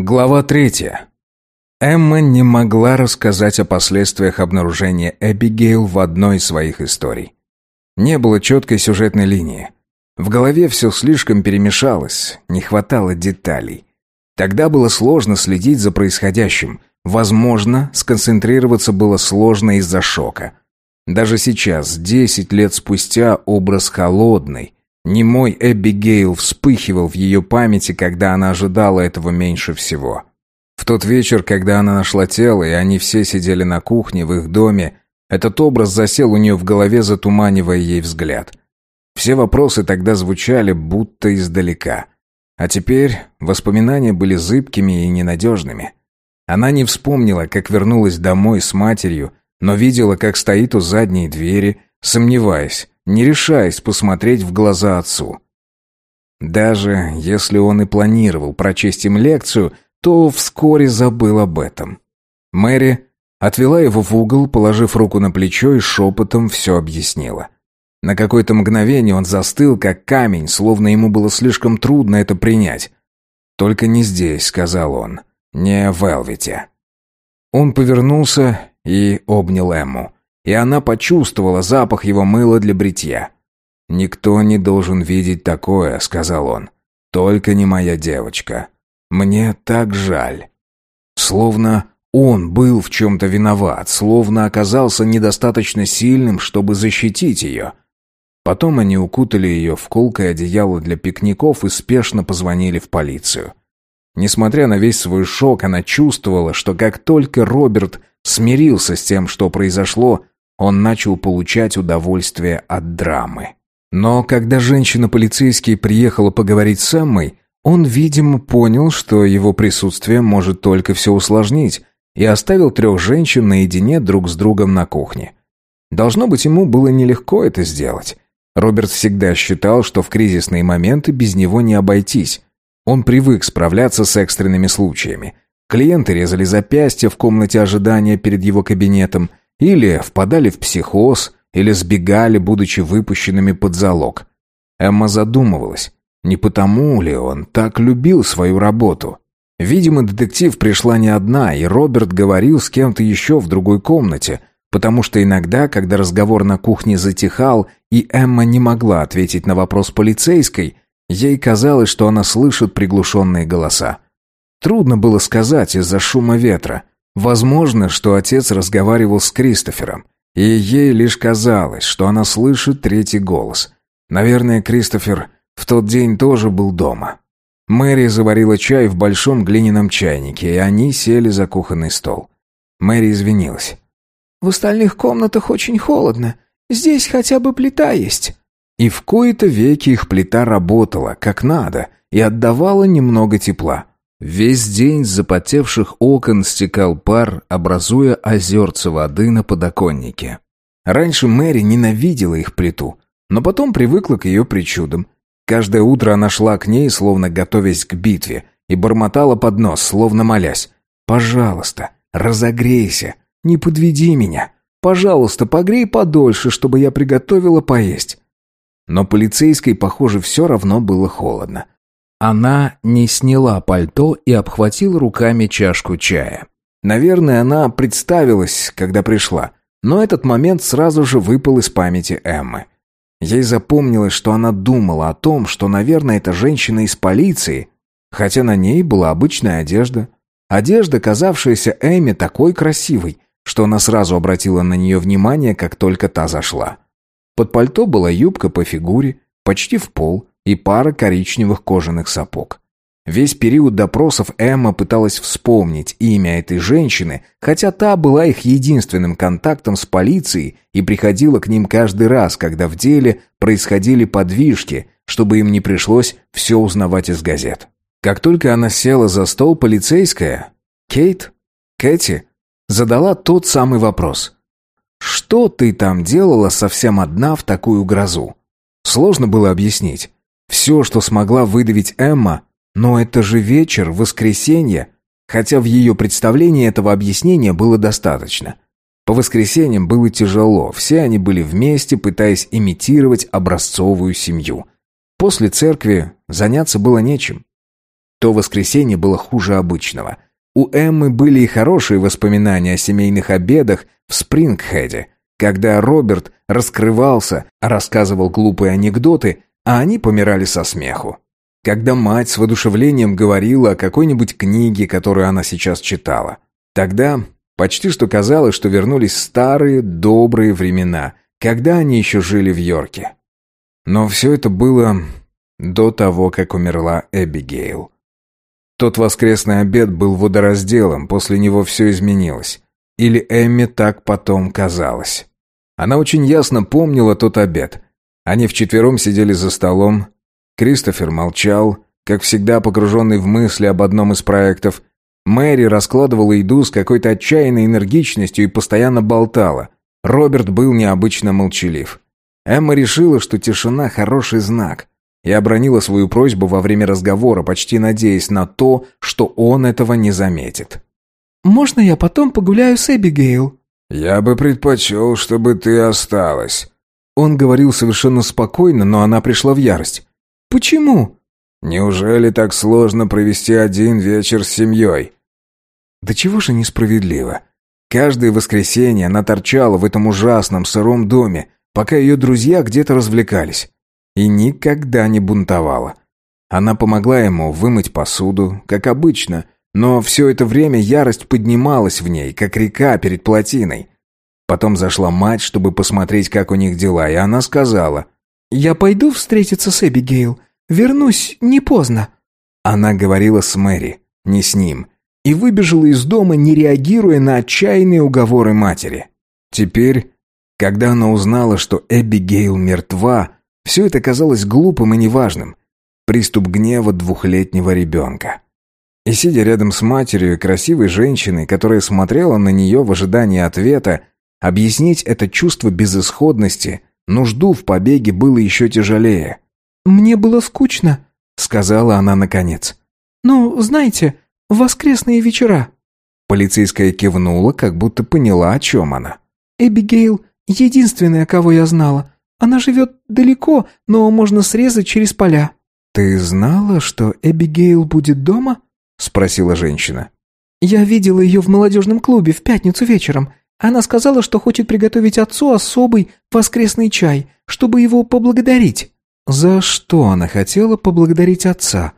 Глава третья. Эмма не могла рассказать о последствиях обнаружения Эбигейл в одной из своих историй. Не было четкой сюжетной линии. В голове все слишком перемешалось, не хватало деталей. Тогда было сложно следить за происходящим. Возможно, сконцентрироваться было сложно из-за шока. Даже сейчас, десять лет спустя, образ холодный, Немой Эбигейл вспыхивал в ее памяти, когда она ожидала этого меньше всего. В тот вечер, когда она нашла тело, и они все сидели на кухне в их доме, этот образ засел у нее в голове, затуманивая ей взгляд. Все вопросы тогда звучали будто издалека. А теперь воспоминания были зыбкими и ненадежными. Она не вспомнила, как вернулась домой с матерью, но видела, как стоит у задней двери, сомневаясь, не решаясь посмотреть в глаза отцу. Даже если он и планировал прочесть им лекцию, то вскоре забыл об этом. Мэри отвела его в угол, положив руку на плечо и шепотом все объяснила. На какое-то мгновение он застыл, как камень, словно ему было слишком трудно это принять. «Только не здесь», — сказал он, — «не в Элвите». Он повернулся и обнял Эмму и она почувствовала запах его мыла для бритья. «Никто не должен видеть такое», — сказал он. «Только не моя девочка. Мне так жаль». Словно он был в чем-то виноват, словно оказался недостаточно сильным, чтобы защитить ее. Потом они укутали ее в колкое одеяло для пикников и спешно позвонили в полицию. Несмотря на весь свой шок, она чувствовала, что как только Роберт смирился с тем, что произошло, он начал получать удовольствие от драмы. Но когда женщина-полицейский приехала поговорить с Эммой, он, видимо, понял, что его присутствие может только все усложнить, и оставил трех женщин наедине друг с другом на кухне. Должно быть, ему было нелегко это сделать. Роберт всегда считал, что в кризисные моменты без него не обойтись. Он привык справляться с экстренными случаями. Клиенты резали запястья в комнате ожидания перед его кабинетом, или впадали в психоз, или сбегали, будучи выпущенными под залог. Эмма задумывалась, не потому ли он так любил свою работу. Видимо, детектив пришла не одна, и Роберт говорил с кем-то еще в другой комнате, потому что иногда, когда разговор на кухне затихал, и Эмма не могла ответить на вопрос полицейской, ей казалось, что она слышит приглушенные голоса. Трудно было сказать из-за шума ветра. Возможно, что отец разговаривал с Кристофером, и ей лишь казалось, что она слышит третий голос. Наверное, Кристофер в тот день тоже был дома. Мэри заварила чай в большом глиняном чайнике, и они сели за кухонный стол. Мэри извинилась. «В остальных комнатах очень холодно. Здесь хотя бы плита есть». И в кои-то веки их плита работала, как надо, и отдавала немного тепла. Весь день с запотевших окон стекал пар, образуя озерца воды на подоконнике. Раньше Мэри ненавидела их плиту, но потом привыкла к ее причудам. Каждое утро она шла к ней, словно готовясь к битве, и бормотала под нос, словно молясь. «Пожалуйста, разогрейся, не подведи меня. Пожалуйста, погрей подольше, чтобы я приготовила поесть». Но полицейской, похоже, все равно было холодно. Она не сняла пальто и обхватила руками чашку чая. Наверное, она представилась, когда пришла, но этот момент сразу же выпал из памяти Эммы. Ей запомнилось, что она думала о том, что, наверное, это женщина из полиции, хотя на ней была обычная одежда. Одежда, казавшаяся Эмме такой красивой, что она сразу обратила на нее внимание, как только та зашла. Под пальто была юбка по фигуре, почти в пол, и пара коричневых кожаных сапог. Весь период допросов Эмма пыталась вспомнить имя этой женщины, хотя та была их единственным контактом с полицией и приходила к ним каждый раз, когда в деле происходили подвижки, чтобы им не пришлось все узнавать из газет. Как только она села за стол, полицейская, Кейт, Кэти, задала тот самый вопрос. «Что ты там делала совсем одна в такую грозу?» Сложно было объяснить. Все, что смогла выдавить Эмма, но это же вечер, воскресенье, хотя в ее представлении этого объяснения было достаточно. По воскресеньям было тяжело, все они были вместе, пытаясь имитировать образцовую семью. После церкви заняться было нечем. То воскресенье было хуже обычного. У Эммы были и хорошие воспоминания о семейных обедах в Спрингхеде, когда Роберт раскрывался, рассказывал глупые анекдоты, а они помирали со смеху. Когда мать с воодушевлением говорила о какой-нибудь книге, которую она сейчас читала. Тогда почти что казалось, что вернулись старые добрые времена, когда они еще жили в Йорке. Но все это было до того, как умерла Эбигейл. Тот воскресный обед был водоразделом, после него все изменилось. Или Эмми так потом казалось. Она очень ясно помнила тот обед. Они вчетвером сидели за столом. Кристофер молчал, как всегда погруженный в мысли об одном из проектов. Мэри раскладывала еду с какой-то отчаянной энергичностью и постоянно болтала. Роберт был необычно молчалив. Эмма решила, что тишина – хороший знак и обронила свою просьбу во время разговора, почти надеясь на то, что он этого не заметит. «Можно я потом погуляю с Эбигейл?» «Я бы предпочел, чтобы ты осталась». Он говорил совершенно спокойно, но она пришла в ярость. «Почему?» «Неужели так сложно провести один вечер с семьей?» «Да чего же несправедливо?» Каждое воскресенье она торчала в этом ужасном сыром доме, пока ее друзья где-то развлекались и никогда не бунтовала. Она помогла ему вымыть посуду, как обычно, но все это время ярость поднималась в ней, как река перед плотиной. Потом зашла мать, чтобы посмотреть, как у них дела, и она сказала, «Я пойду встретиться с Эбигейл. Вернусь не поздно». Она говорила с Мэри, не с ним, и выбежала из дома, не реагируя на отчаянные уговоры матери. Теперь, когда она узнала, что Эбигейл мертва, все это казалось глупым и неважным. Приступ гнева двухлетнего ребенка. И сидя рядом с матерью красивой женщиной, которая смотрела на нее в ожидании ответа, объяснить это чувство безысходности, нужду в побеге было еще тяжелее. «Мне было скучно», — сказала она наконец. «Ну, знаете, воскресные вечера». Полицейская кивнула, как будто поняла, о чем она. «Эбигейл — единственная, кого я знала. Она живет далеко, но можно срезать через поля». «Ты знала, что Эбигейл будет дома?» — спросила женщина. «Я видела ее в молодежном клубе в пятницу вечером. Она сказала, что хочет приготовить отцу особый воскресный чай, чтобы его поблагодарить». За что она хотела поблагодарить отца?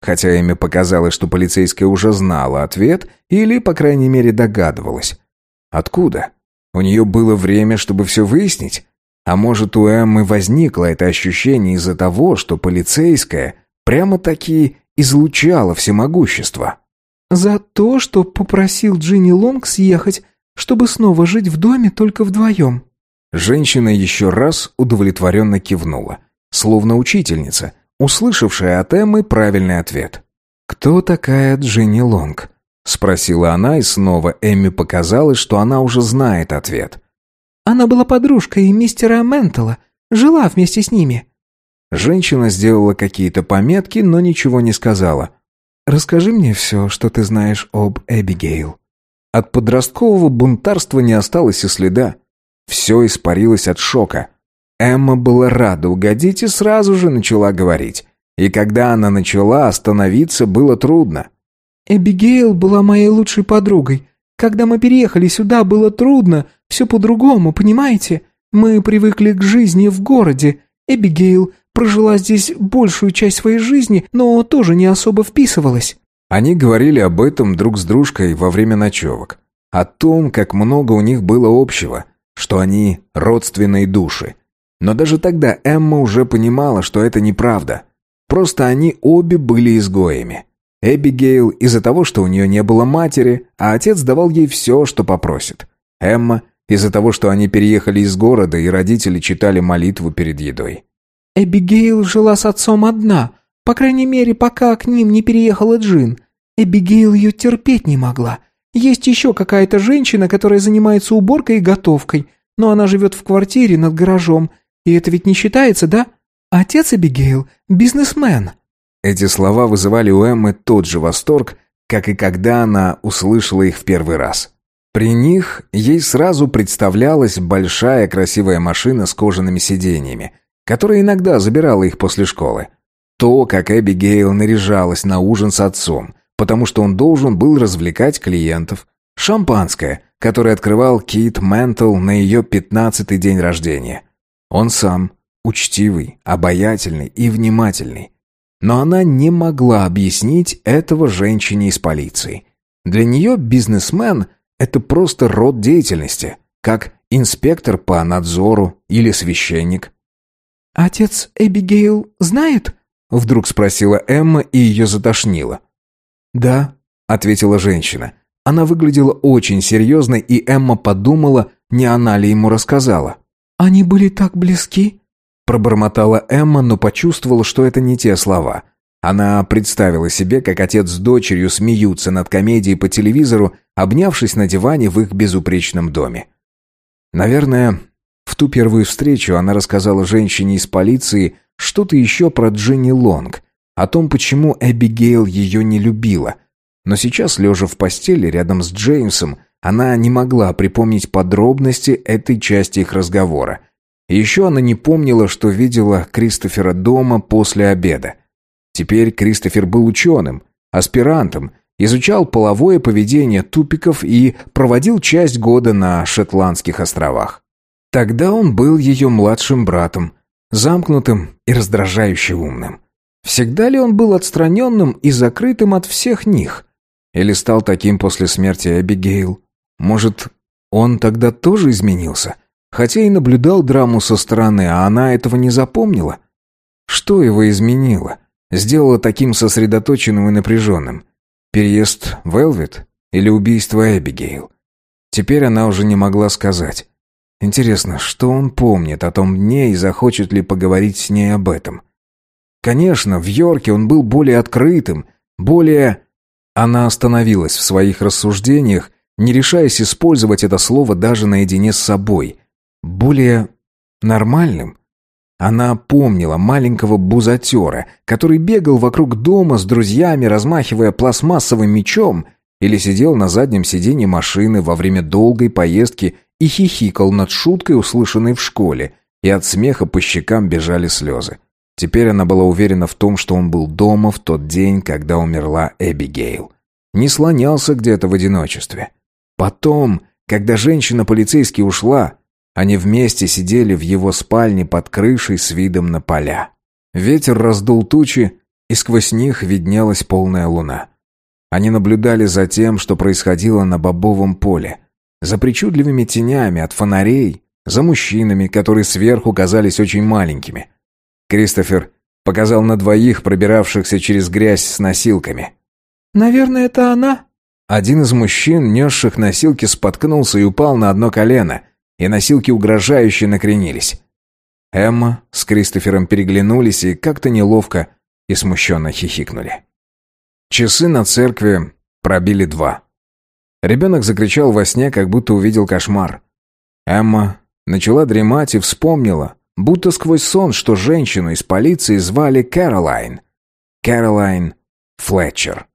Хотя Эми показалось, что полицейская уже знала ответ или, по крайней мере, догадывалась. Откуда? У нее было время, чтобы все выяснить? А может, у Эммы возникло это ощущение из-за того, что полицейская прямо-таки излучала всемогущество? «За то, что попросил Джинни Лонг съехать, чтобы снова жить в доме только вдвоем». Женщина еще раз удовлетворенно кивнула, словно учительница, услышавшая от Эммы правильный ответ. «Кто такая Джинни Лонг?» — спросила она, и снова Эмми показалось, что она уже знает ответ. Она была подружкой мистера Ментала, жила вместе с ними». Женщина сделала какие-то пометки, но ничего не сказала. «Расскажи мне все, что ты знаешь об Эбигейл». От подросткового бунтарства не осталось и следа. Все испарилось от шока. Эмма была рада угодить и сразу же начала говорить. И когда она начала, остановиться было трудно. «Эбигейл была моей лучшей подругой. Когда мы переехали сюда, было трудно, все по-другому, понимаете? Мы привыкли к жизни в городе. Эбигейл прожила здесь большую часть своей жизни, но тоже не особо вписывалась». Они говорили об этом друг с дружкой во время ночевок. О том, как много у них было общего, что они родственные души. Но даже тогда Эмма уже понимала, что это неправда. Просто они обе были изгоями. Эбигейл из-за того, что у нее не было матери, а отец давал ей все, что попросит. Эмма из-за того, что они переехали из города, и родители читали молитву перед едой. «Эбигейл жила с отцом одна, по крайней мере, пока к ним не переехала Джин. Эбигейл ее терпеть не могла. Есть еще какая-то женщина, которая занимается уборкой и готовкой, но она живет в квартире над гаражом, и это ведь не считается, да? Отец Эбигейл – бизнесмен». Эти слова вызывали у Эммы тот же восторг, как и когда она услышала их в первый раз. При них ей сразу представлялась большая красивая машина с кожаными сиденьями, которая иногда забирала их после школы. То, как Эбигейл наряжалась на ужин с отцом, потому что он должен был развлекать клиентов. Шампанское, которое открывал Кит Ментл на ее пятнадцатый день рождения. Он сам, учтивый, обаятельный и внимательный. Но она не могла объяснить этого женщине из полиции. Для нее бизнесмен – это просто род деятельности, как инспектор по надзору или священник. «Отец Эбигейл знает?» – вдруг спросила Эмма и ее затошнило. «Да», — ответила женщина. Она выглядела очень серьезной, и Эмма подумала, не она ли ему рассказала. «Они были так близки?» Пробормотала Эмма, но почувствовала, что это не те слова. Она представила себе, как отец с дочерью смеются над комедией по телевизору, обнявшись на диване в их безупречном доме. Наверное, в ту первую встречу она рассказала женщине из полиции что-то еще про Дженни Лонг, о том, почему Эбигейл ее не любила. Но сейчас, лежа в постели рядом с Джеймсом, она не могла припомнить подробности этой части их разговора. Еще она не помнила, что видела Кристофера дома после обеда. Теперь Кристофер был ученым, аспирантом, изучал половое поведение тупиков и проводил часть года на Шотландских островах. Тогда он был ее младшим братом, замкнутым и раздражающе умным. Всегда ли он был отстраненным и закрытым от всех них? Или стал таким после смерти Эбигейл? Может, он тогда тоже изменился? Хотя и наблюдал драму со стороны, а она этого не запомнила? Что его изменило? Сделало таким сосредоточенным и напряженным? Переезд в Элвит или убийство Эбигейл? Теперь она уже не могла сказать. Интересно, что он помнит о том дне и захочет ли поговорить с ней об этом? Конечно, в Йорке он был более открытым, более... Она остановилась в своих рассуждениях, не решаясь использовать это слово даже наедине с собой. Более нормальным. Она помнила маленького бузатера, который бегал вокруг дома с друзьями, размахивая пластмассовым мечом, или сидел на заднем сиденье машины во время долгой поездки и хихикал над шуткой, услышанной в школе, и от смеха по щекам бежали слезы. Теперь она была уверена в том, что он был дома в тот день, когда умерла Эбигейл. Не слонялся где-то в одиночестве. Потом, когда женщина-полицейский ушла, они вместе сидели в его спальне под крышей с видом на поля. Ветер раздул тучи, и сквозь них виднелась полная луна. Они наблюдали за тем, что происходило на бобовом поле, за причудливыми тенями от фонарей, за мужчинами, которые сверху казались очень маленькими – Кристофер показал на двоих, пробиравшихся через грязь с носилками. «Наверное, это она?» Один из мужчин, несших носилки, споткнулся и упал на одно колено, и носилки угрожающе накренились. Эмма с Кристофером переглянулись и как-то неловко и смущенно хихикнули. Часы на церкви пробили два. Ребенок закричал во сне, как будто увидел кошмар. Эмма начала дремать и вспомнила, Будто сквозь сон, что женщину из полиции звали Кэролайн. Кэролайн Флетчер.